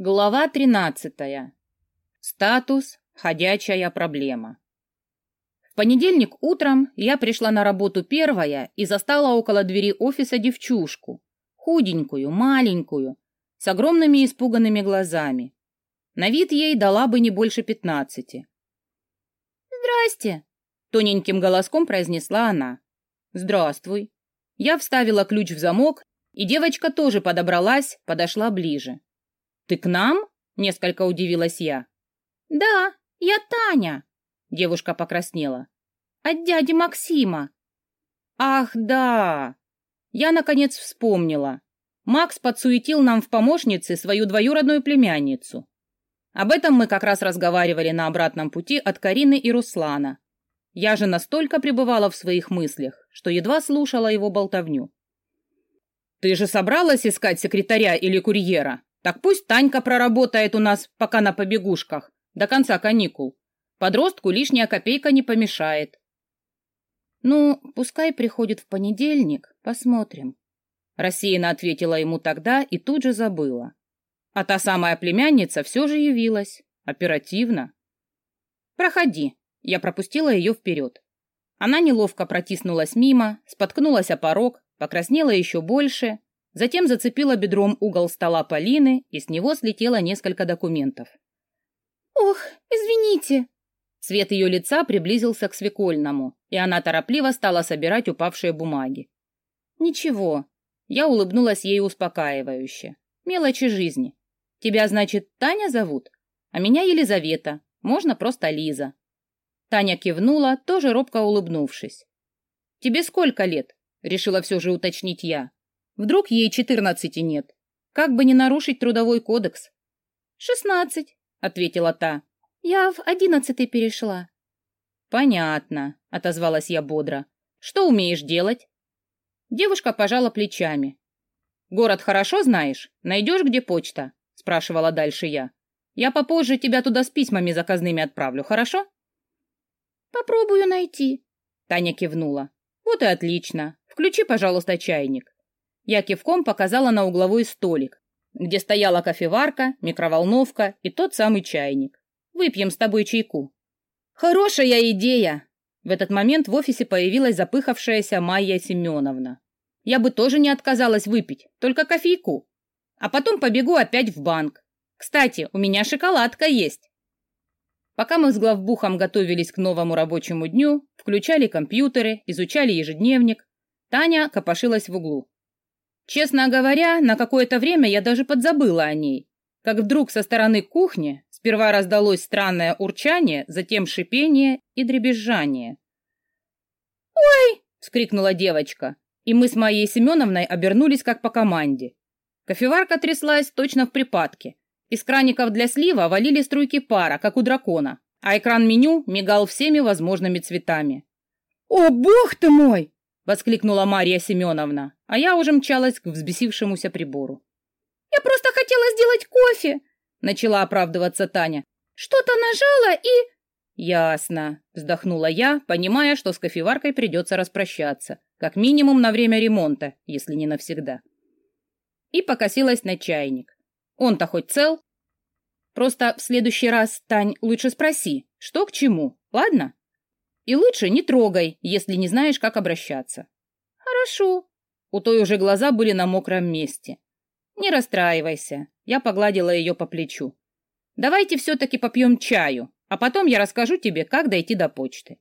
Глава 13. Статус «Ходячая проблема». В понедельник утром я пришла на работу первая и застала около двери офиса девчушку, худенькую, маленькую, с огромными испуганными глазами. На вид ей дала бы не больше пятнадцати. «Здрасте!» — тоненьким голоском произнесла она. «Здравствуй». Я вставила ключ в замок, и девочка тоже подобралась, подошла ближе. «Ты к нам?» — несколько удивилась я. «Да, я Таня», — девушка покраснела. «От дяди Максима». «Ах, да!» Я, наконец, вспомнила. Макс подсуетил нам в помощнице свою двоюродную племянницу. Об этом мы как раз разговаривали на обратном пути от Карины и Руслана. Я же настолько пребывала в своих мыслях, что едва слушала его болтовню. «Ты же собралась искать секретаря или курьера?» Так пусть Танька проработает у нас пока на побегушках, до конца каникул. Подростку лишняя копейка не помешает. Ну, пускай приходит в понедельник, посмотрим. Рассеянно ответила ему тогда и тут же забыла. А та самая племянница все же явилась. Оперативно. «Проходи». Я пропустила ее вперед. Она неловко протиснулась мимо, споткнулась о порог, покраснела еще больше Затем зацепила бедром угол стола Полины, и с него слетело несколько документов. «Ох, извините!» Цвет ее лица приблизился к свекольному, и она торопливо стала собирать упавшие бумаги. «Ничего». Я улыбнулась ей успокаивающе. «Мелочи жизни. Тебя, значит, Таня зовут? А меня Елизавета. Можно просто Лиза». Таня кивнула, тоже робко улыбнувшись. «Тебе сколько лет?» — решила все же уточнить я. Вдруг ей четырнадцати нет? Как бы не нарушить трудовой кодекс? «Шестнадцать», — ответила та. «Я в одиннадцатый перешла». «Понятно», — отозвалась я бодро. «Что умеешь делать?» Девушка пожала плечами. «Город хорошо знаешь? Найдешь, где почта?» — спрашивала дальше я. «Я попозже тебя туда с письмами заказными отправлю, хорошо?» «Попробую найти», — Таня кивнула. «Вот и отлично. Включи, пожалуйста, чайник». Я кивком показала на угловой столик, где стояла кофеварка, микроволновка и тот самый чайник. Выпьем с тобой чайку. Хорошая идея! В этот момент в офисе появилась запыхавшаяся Майя Семеновна. Я бы тоже не отказалась выпить, только кофейку. А потом побегу опять в банк. Кстати, у меня шоколадка есть. Пока мы с главбухом готовились к новому рабочему дню, включали компьютеры, изучали ежедневник, Таня копошилась в углу. Честно говоря, на какое-то время я даже подзабыла о ней. Как вдруг со стороны кухни сперва раздалось странное урчание, затем шипение и дребезжание. «Ой!» — вскрикнула девочка, и мы с моей Семеновной обернулись как по команде. Кофеварка тряслась точно в припадке. Из краников для слива валили струйки пара, как у дракона, а экран меню мигал всеми возможными цветами. «О, бог ты мой!» Воскликнула Мария Семеновна, а я уже мчалась к взбесившемуся прибору. «Я просто хотела сделать кофе!» — начала оправдываться Таня. «Что-то нажала и...» «Ясно», — вздохнула я, понимая, что с кофеваркой придется распрощаться, как минимум на время ремонта, если не навсегда. И покосилась на чайник. Он-то хоть цел? Просто в следующий раз, Тань, лучше спроси, что к чему, ладно? И лучше не трогай, если не знаешь, как обращаться. Хорошо. У той уже глаза были на мокром месте. Не расстраивайся. Я погладила ее по плечу. Давайте все-таки попьем чаю, а потом я расскажу тебе, как дойти до почты.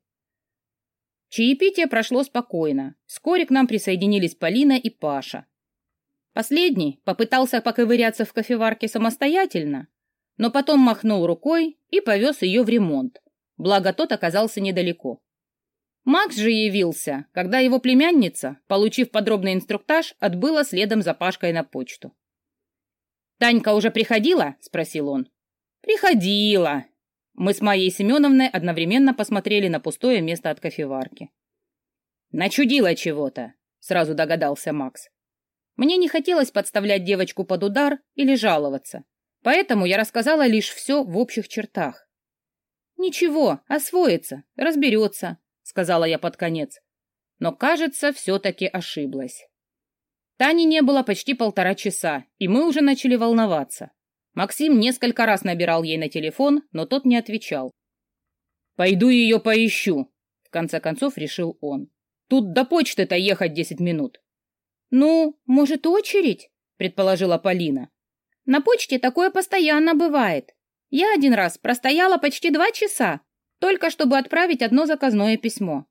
Чаепитие прошло спокойно. Вскоре к нам присоединились Полина и Паша. Последний попытался поковыряться в кофеварке самостоятельно, но потом махнул рукой и повез ее в ремонт благо тот оказался недалеко. Макс же явился, когда его племянница, получив подробный инструктаж, отбыла следом за Пашкой на почту. «Танька уже приходила?» — спросил он. «Приходила». Мы с Майей Семеновной одновременно посмотрели на пустое место от кофеварки. «Начудила чего-то», — сразу догадался Макс. Мне не хотелось подставлять девочку под удар или жаловаться, поэтому я рассказала лишь все в общих чертах. «Ничего, освоится, разберется», — сказала я под конец. Но, кажется, все-таки ошиблась. Тани не было почти полтора часа, и мы уже начали волноваться. Максим несколько раз набирал ей на телефон, но тот не отвечал. «Пойду ее поищу», — в конце концов решил он. «Тут до почты-то ехать десять минут». «Ну, может, очередь?» — предположила Полина. «На почте такое постоянно бывает. Я один раз простояла почти два часа, только чтобы отправить одно заказное письмо».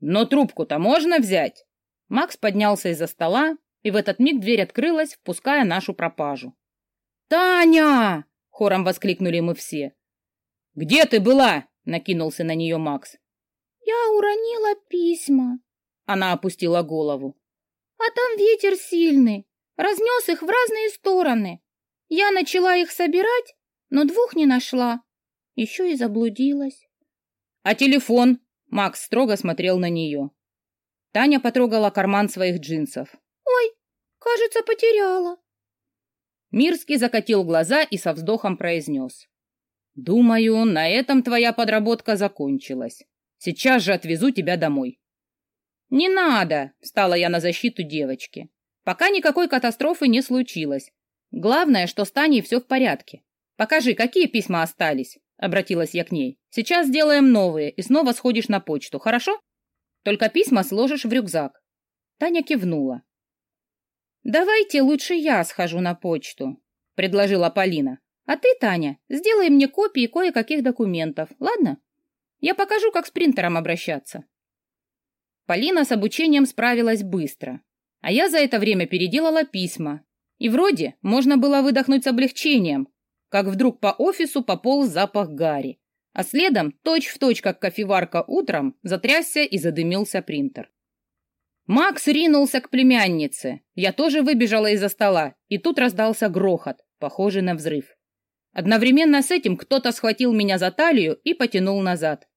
«Но трубку-то можно взять?» Макс поднялся из-за стола, и в этот миг дверь открылась, впуская нашу пропажу. «Таня!» — хором воскликнули мы все. «Где ты была?» — накинулся на нее Макс. «Я уронила письма». Она опустила голову. «А там ветер сильный, разнес их в разные стороны. Я начала их собирать, но двух не нашла. Еще и заблудилась». «А телефон?» — Макс строго смотрел на нее. Таня потрогала карман своих джинсов. «Ой, кажется, потеряла». Мирский закатил глаза и со вздохом произнес. «Думаю, на этом твоя подработка закончилась. Сейчас же отвезу тебя домой». «Не надо!» — встала я на защиту девочки. «Пока никакой катастрофы не случилось. Главное, что с Таней все в порядке. Покажи, какие письма остались?» — обратилась я к ней. «Сейчас сделаем новые, и снова сходишь на почту, хорошо? Только письма сложишь в рюкзак». Таня кивнула. «Давайте лучше я схожу на почту», — предложила Полина. «А ты, Таня, сделай мне копии кое-каких документов, ладно? Я покажу, как с принтером обращаться». Полина с обучением справилась быстро, а я за это время переделала письма. И вроде можно было выдохнуть с облегчением, как вдруг по офису пополз запах гари, а следом, точь-в-точь, точь, как кофеварка утром, затрясся и задымился принтер. Макс ринулся к племяннице. Я тоже выбежала из-за стола, и тут раздался грохот, похожий на взрыв. Одновременно с этим кто-то схватил меня за талию и потянул назад.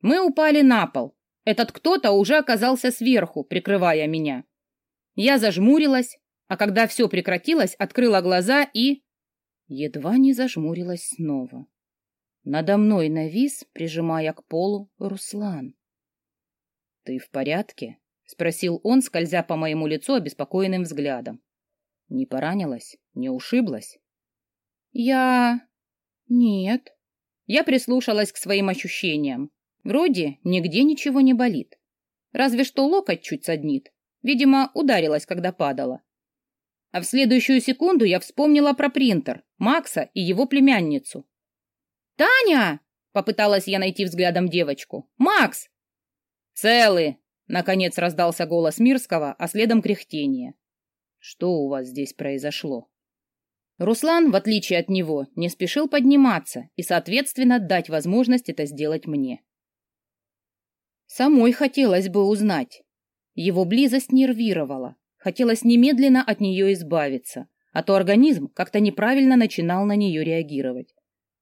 Мы упали на пол. Этот кто-то уже оказался сверху, прикрывая меня. Я зажмурилась, а когда все прекратилось, открыла глаза и... Едва не зажмурилась снова. Надо мной навис, прижимая к полу, Руслан. «Ты в порядке?» — спросил он, скользя по моему лицу обеспокоенным взглядом. «Не поранилась? Не ушиблась?» «Я... нет». Я прислушалась к своим ощущениям. Вроде нигде ничего не болит. Разве что локоть чуть саднит. Видимо, ударилась, когда падала. А в следующую секунду я вспомнила про принтер, Макса и его племянницу. «Таня!» — попыталась я найти взглядом девочку. «Макс!» «Целы!» Наконец раздался голос Мирского, а следом кряхтение. Что у вас здесь произошло? Руслан, в отличие от него, не спешил подниматься и, соответственно, дать возможность это сделать мне. Самой хотелось бы узнать. Его близость нервировала. Хотелось немедленно от нее избавиться, а то организм как-то неправильно начинал на нее реагировать.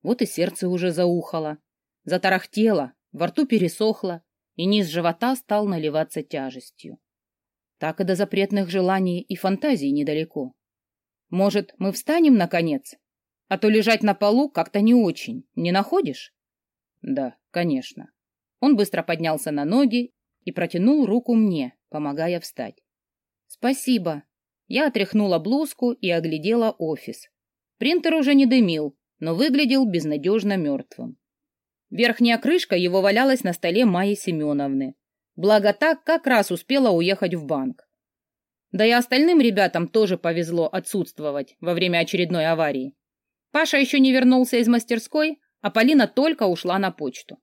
Вот и сердце уже заухало, затарахтело, во рту пересохло, и низ живота стал наливаться тяжестью. Так и до запретных желаний и фантазий недалеко. Может, мы встанем, наконец? А то лежать на полу как-то не очень, не находишь? Да, конечно. Он быстро поднялся на ноги и протянул руку мне, помогая встать. Спасибо. Я отряхнула блузку и оглядела офис. Принтер уже не дымил, но выглядел безнадежно мертвым. Верхняя крышка его валялась на столе Майи Семеновны. Благо так как раз успела уехать в банк. Да и остальным ребятам тоже повезло отсутствовать во время очередной аварии. Паша еще не вернулся из мастерской, а Полина только ушла на почту.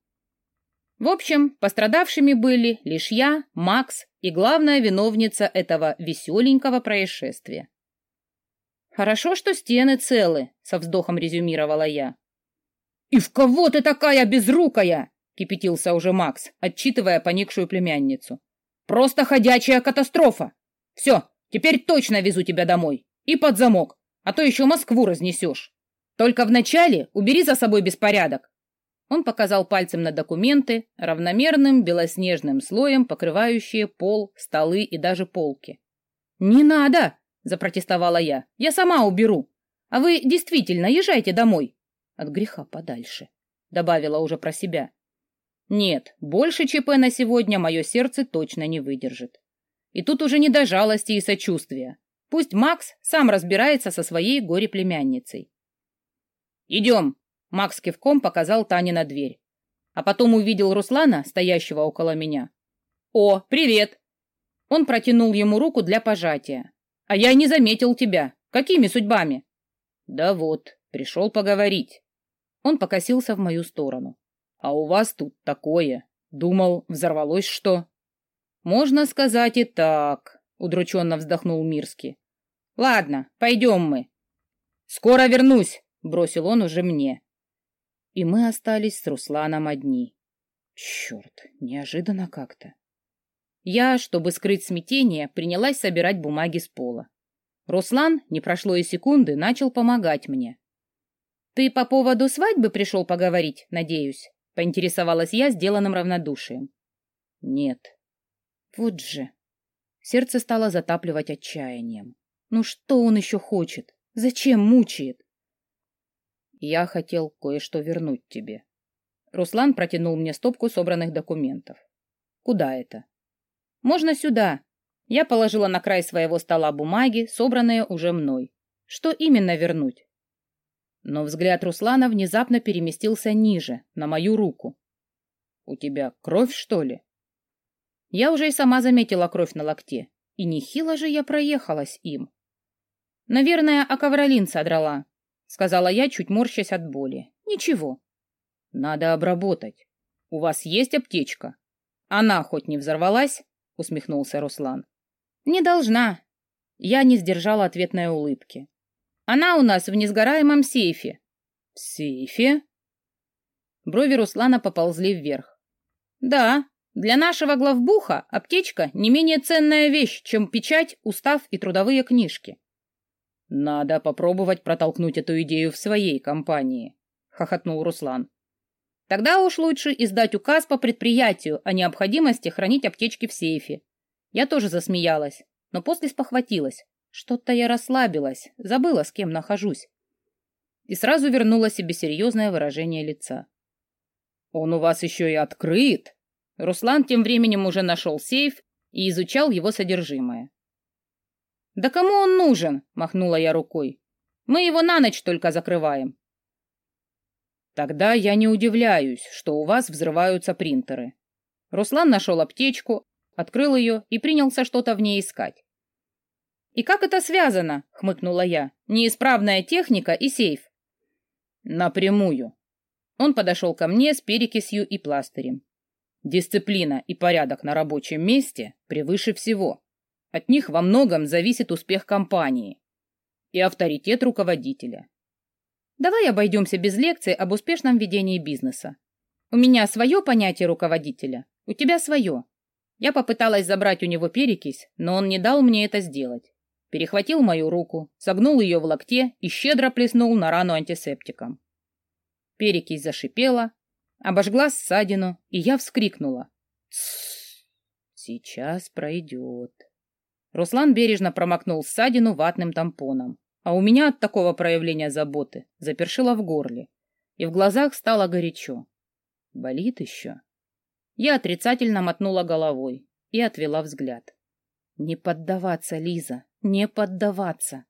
В общем, пострадавшими были лишь я, Макс и главная виновница этого веселенького происшествия. «Хорошо, что стены целы», — со вздохом резюмировала я. «И в кого ты такая безрукая?» — кипятился уже Макс, отчитывая поникшую племянницу. «Просто ходячая катастрофа! Все, теперь точно везу тебя домой. И под замок, а то еще Москву разнесешь. Только вначале убери за собой беспорядок». Он показал пальцем на документы, равномерным белоснежным слоем покрывающие пол, столы и даже полки. «Не надо!» — запротестовала я. «Я сама уберу. А вы действительно езжайте домой от греха подальше, добавила уже про себя. Нет, больше ЧП на сегодня мое сердце точно не выдержит. И тут уже не до жалости и сочувствия. Пусть Макс сам разбирается со своей горе-племянницей. «Идем!» Макс кивком показал Тане на дверь. А потом увидел Руслана, стоящего около меня. «О, привет!» Он протянул ему руку для пожатия. «А я не заметил тебя. Какими судьбами?» «Да вот, пришел поговорить». Он покосился в мою сторону. «А у вас тут такое. Думал, взорвалось что?» «Можно сказать и так», — удрученно вздохнул Мирский. «Ладно, пойдем мы». «Скоро вернусь», — бросил он уже мне. И мы остались с Русланом одни. Черт, неожиданно как-то. Я, чтобы скрыть смятение, принялась собирать бумаги с пола. Руслан, не прошло и секунды, начал помогать мне. «Ты по поводу свадьбы пришел поговорить, надеюсь?» — поинтересовалась я сделанным равнодушием. «Нет». «Вот же». Сердце стало затапливать отчаянием. «Ну что он еще хочет? Зачем мучает?» «Я хотел кое-что вернуть тебе». Руслан протянул мне стопку собранных документов. «Куда это?» «Можно сюда». Я положила на край своего стола бумаги, собранные уже мной. «Что именно вернуть?» Но взгляд Руслана внезапно переместился ниже, на мою руку. «У тебя кровь, что ли?» Я уже и сама заметила кровь на локте, и нехило же я проехалась им. «Наверное, аковролин содрала», — сказала я, чуть морщась от боли. «Ничего». «Надо обработать. У вас есть аптечка? Она хоть не взорвалась?» — усмехнулся Руслан. «Не должна». Я не сдержала ответной улыбки. Она у нас в несгораемом сейфе. В сейфе? Брови Руслана поползли вверх. Да, для нашего главбуха аптечка не менее ценная вещь, чем печать, устав и трудовые книжки. Надо попробовать протолкнуть эту идею в своей компании, хохотнул Руслан. Тогда уж лучше издать указ по предприятию о необходимости хранить аптечки в сейфе. Я тоже засмеялась, но после спохватилась. Что-то я расслабилась, забыла, с кем нахожусь. И сразу вернула себе серьезное выражение лица. «Он у вас еще и открыт!» Руслан тем временем уже нашел сейф и изучал его содержимое. «Да кому он нужен?» — махнула я рукой. «Мы его на ночь только закрываем». «Тогда я не удивляюсь, что у вас взрываются принтеры». Руслан нашел аптечку, открыл ее и принялся что-то в ней искать. «И как это связано?» — хмыкнула я. «Неисправная техника и сейф». «Напрямую». Он подошел ко мне с перекисью и пластырем. Дисциплина и порядок на рабочем месте превыше всего. От них во многом зависит успех компании и авторитет руководителя. Давай обойдемся без лекции об успешном ведении бизнеса. У меня свое понятие руководителя, у тебя свое. Я попыталась забрать у него перекись, но он не дал мне это сделать перехватил мою руку, согнул ее в локте и щедро плеснул на рану антисептиком. Перекись зашипела, обожгла ссадину, и я вскрикнула. «Тссс! Сейчас пройдет». Руслан бережно промокнул ссадину ватным тампоном, а у меня от такого проявления заботы запершило в горле, и в глазах стало горячо. «Болит еще?» Я отрицательно мотнула головой и отвела взгляд. «Не поддаваться, Лиза, не поддаваться.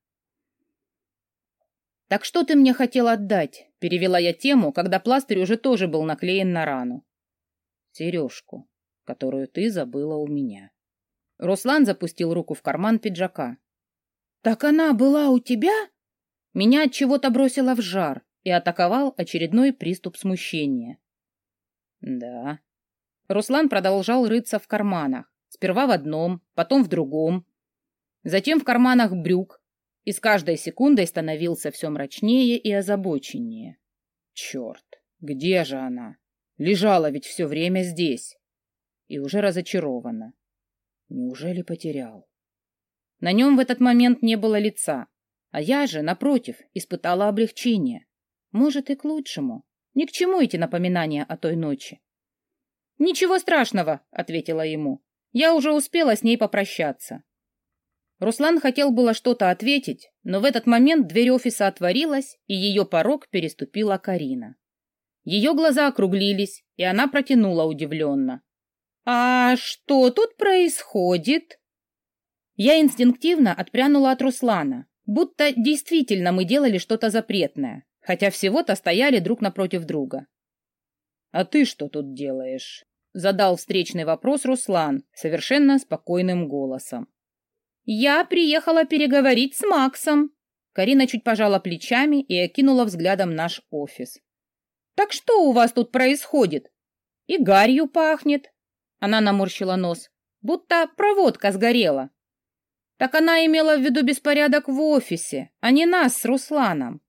«Так что ты мне хотел отдать?» — перевела я тему, когда пластырь уже тоже был наклеен на рану. «Сережку, которую ты забыла у меня». Руслан запустил руку в карман пиджака. «Так она была у тебя?» Меня от чего-то бросило в жар и атаковал очередной приступ смущения. «Да». Руслан продолжал рыться в карманах, сперва в одном, потом в другом, затем в карманах брюк, и с каждой секундой становился все мрачнее и озабоченнее. Черт, где же она? Лежала ведь все время здесь. И уже разочарована. Неужели потерял? На нем в этот момент не было лица, а я же, напротив, испытала облегчение. Может, и к лучшему. Ни к чему эти напоминания о той ночи. «Ничего страшного», — ответила ему. «Я уже успела с ней попрощаться. Руслан хотел было что-то ответить, но в этот момент дверь офиса отворилась, и ее порог переступила Карина. Ее глаза округлились, и она протянула удивленно. «А что тут происходит?» Я инстинктивно отпрянула от Руслана, будто действительно мы делали что-то запретное. хотя всего-то стояли друг напротив друга. «А ты что тут делаешь?» — задал встречный вопрос Руслан совершенно спокойным голосом. «Я приехала переговорить с Максом». Карина чуть пожала плечами и окинула взглядом наш офис. «Так что у вас тут происходит? И гарью пахнет». Она наморщила нос, будто проводка сгорела. Так она имела в виду беспорядок в офисе, а не нас с Русланом.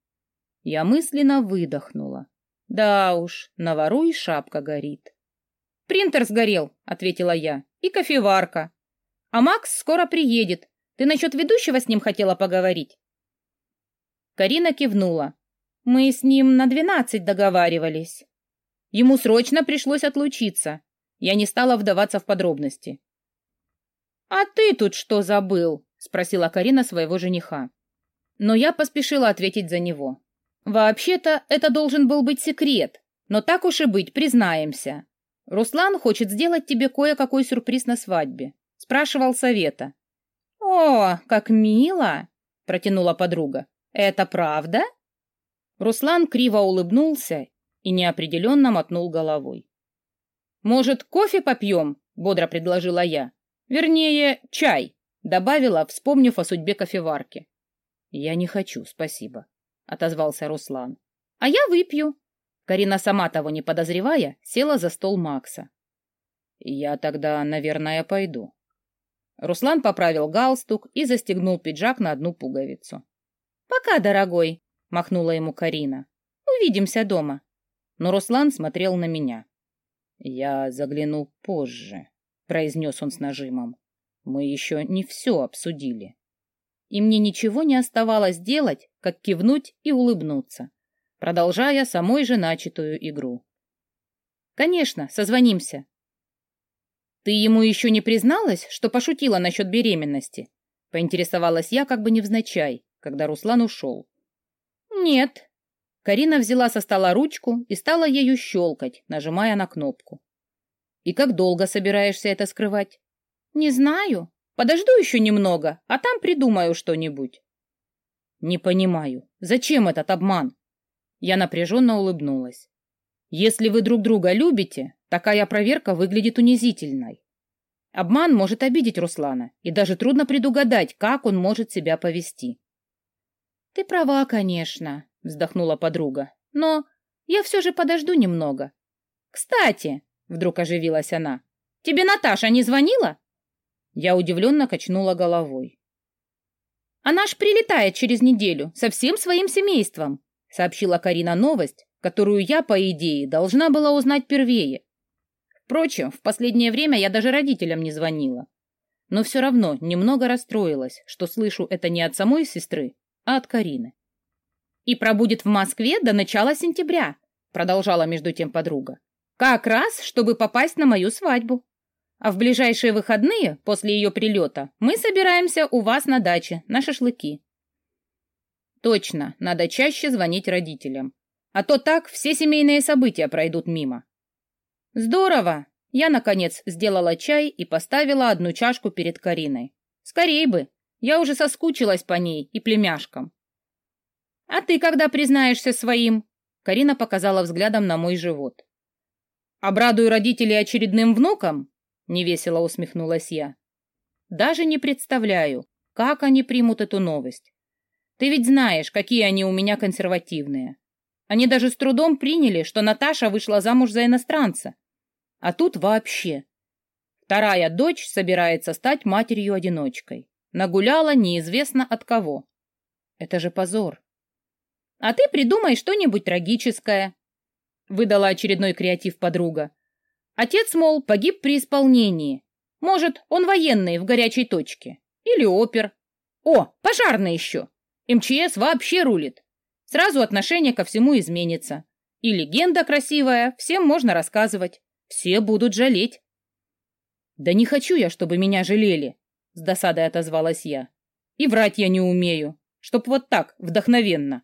Я мысленно выдохнула. Да уж, на вору и шапка горит. «Принтер сгорел», — ответила я, — «и кофеварка. А Макс скоро приедет. Ты насчет ведущего с ним хотела поговорить?» Карина кивнула. «Мы с ним на двенадцать договаривались. Ему срочно пришлось отлучиться. Я не стала вдаваться в подробности. «А ты тут что забыл?» — спросила Карина своего жениха. Но я поспешила ответить за него. «Вообще-то это должен был быть секрет, но так уж и быть, признаемся. Руслан хочет сделать тебе кое-какой сюрприз на свадьбе. Спрашивал совета». «О, как мило!» — протянула подруга. «Это правда?» Руслан криво улыбнулся и неопределенно мотнул головой. «Может, кофе попьем?» — бодро предложила я. Вернее, чай, добавила, вспомнив о судьбе кофеварки. Я не хочу, спасибо, отозвался Руслан. А я выпью. Карина, сама того не подозревая, села за стол Макса. Я тогда, наверное, пойду. Руслан поправил галстук и застегнул пиджак на одну пуговицу. Пока, дорогой, махнула ему Карина. Увидимся дома. Но Руслан смотрел на меня. Я загляну позже произнес он с нажимом. Мы еще не все обсудили. И мне ничего не оставалось делать, как кивнуть и улыбнуться, продолжая самой же начатую игру. Конечно, созвонимся. Ты ему еще не призналась, что пошутила насчет беременности? Поинтересовалась я как бы невзначай, когда Руслан ушел. Нет. Карина взяла со стола ручку и стала ею щелкать, нажимая на кнопку. И как долго собираешься это скрывать? Не знаю. Подожду еще немного, а там придумаю что-нибудь. Не понимаю, зачем этот обман? Я напряженно улыбнулась. Если вы друг друга любите, такая проверка выглядит унизительной. Обман может обидеть Руслана, и даже трудно предугадать, как он может себя повести. Ты права, конечно, вздохнула подруга. Но я все же подожду немного. Кстати, Вдруг оживилась она. «Тебе Наташа не звонила?» Я удивленно качнула головой. «Она ж прилетает через неделю со всем своим семейством», сообщила Карина новость, которую я, по идее, должна была узнать первее. Впрочем, в последнее время я даже родителям не звонила. Но все равно немного расстроилась, что слышу это не от самой сестры, а от Карины. «И пробудет в Москве до начала сентября», продолжала между тем подруга. Как раз, чтобы попасть на мою свадьбу. А в ближайшие выходные, после ее прилета, мы собираемся у вас на даче, на шашлыки. Точно, надо чаще звонить родителям. А то так все семейные события пройдут мимо. Здорово! Я, наконец, сделала чай и поставила одну чашку перед Кариной. Скорей бы! Я уже соскучилась по ней и племяшкам. А ты когда признаешься своим? Карина показала взглядом на мой живот. Обрадую родителей очередным внуком? Невесело усмехнулась я. Даже не представляю, как они примут эту новость. Ты ведь знаешь, какие они у меня консервативные. Они даже с трудом приняли, что Наташа вышла замуж за иностранца. А тут вообще. Вторая дочь собирается стать матерью-одиночкой. Нагуляла неизвестно от кого. Это же позор. А ты придумай что-нибудь трагическое, выдала очередной креатив подруга. Отец, мол, погиб при исполнении. Может, он военный в горячей точке. Или опер. О, пожарный еще. МЧС вообще рулит. Сразу отношение ко всему изменится. И легенда красивая, всем можно рассказывать. Все будут жалеть. Да не хочу я, чтобы меня жалели, с досадой отозвалась я. И врать я не умею, чтоб вот так, вдохновенно.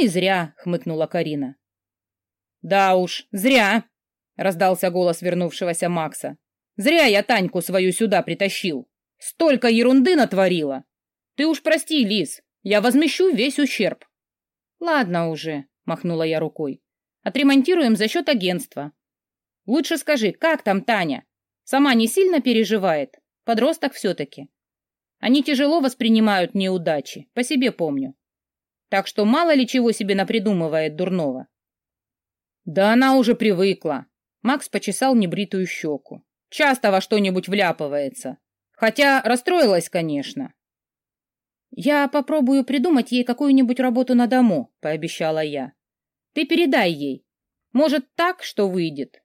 И зря, хмыкнула Карина. «Да уж, зря!» — раздался голос вернувшегося Макса. «Зря я Таньку свою сюда притащил. Столько ерунды натворила. Ты уж прости, Лис, я возмещу весь ущерб». Ладно уже, махнула я рукой. Отремонтируем за счет агентства. Лучше скажи, как там Таня? Сама не сильно переживает? Подросток все-таки. Они тяжело воспринимают неудачи, по себе помню. Так что мало ли чего себе напридумывает дурного. Да она уже привыкла. Макс почесал небритую щеку. Часто во что-нибудь вляпывается. Хотя расстроилась, конечно. Я попробую придумать ей какую-нибудь работу на дому, пообещала я. Ты передай ей. Может, так, что выйдет.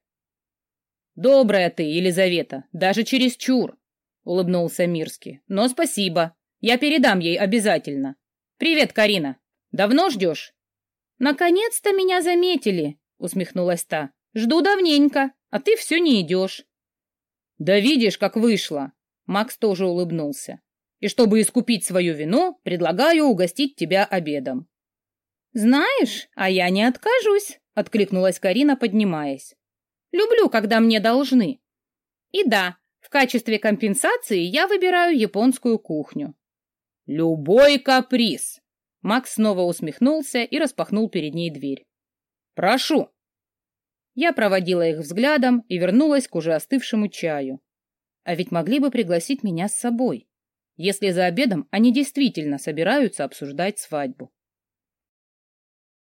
Добрая ты, Елизавета, даже чересчур, улыбнулся Мирский. Но спасибо. Я передам ей обязательно. Привет, Карина. Давно ждешь? Наконец-то меня заметили, усмехнулась та. Жду давненько, а ты все не идешь. Да видишь, как вышло. Макс тоже улыбнулся. И чтобы искупить свою вину, предлагаю угостить тебя обедом. Знаешь, а я не откажусь, откликнулась Карина, поднимаясь. Люблю, когда мне должны. И да, в качестве компенсации я выбираю японскую кухню. Любой каприз. Макс снова усмехнулся и распахнул перед ней дверь. Прошу. Я проводила их взглядом и вернулась к уже остывшему чаю. А ведь могли бы пригласить меня с собой, если за обедом они действительно собираются обсуждать свадьбу.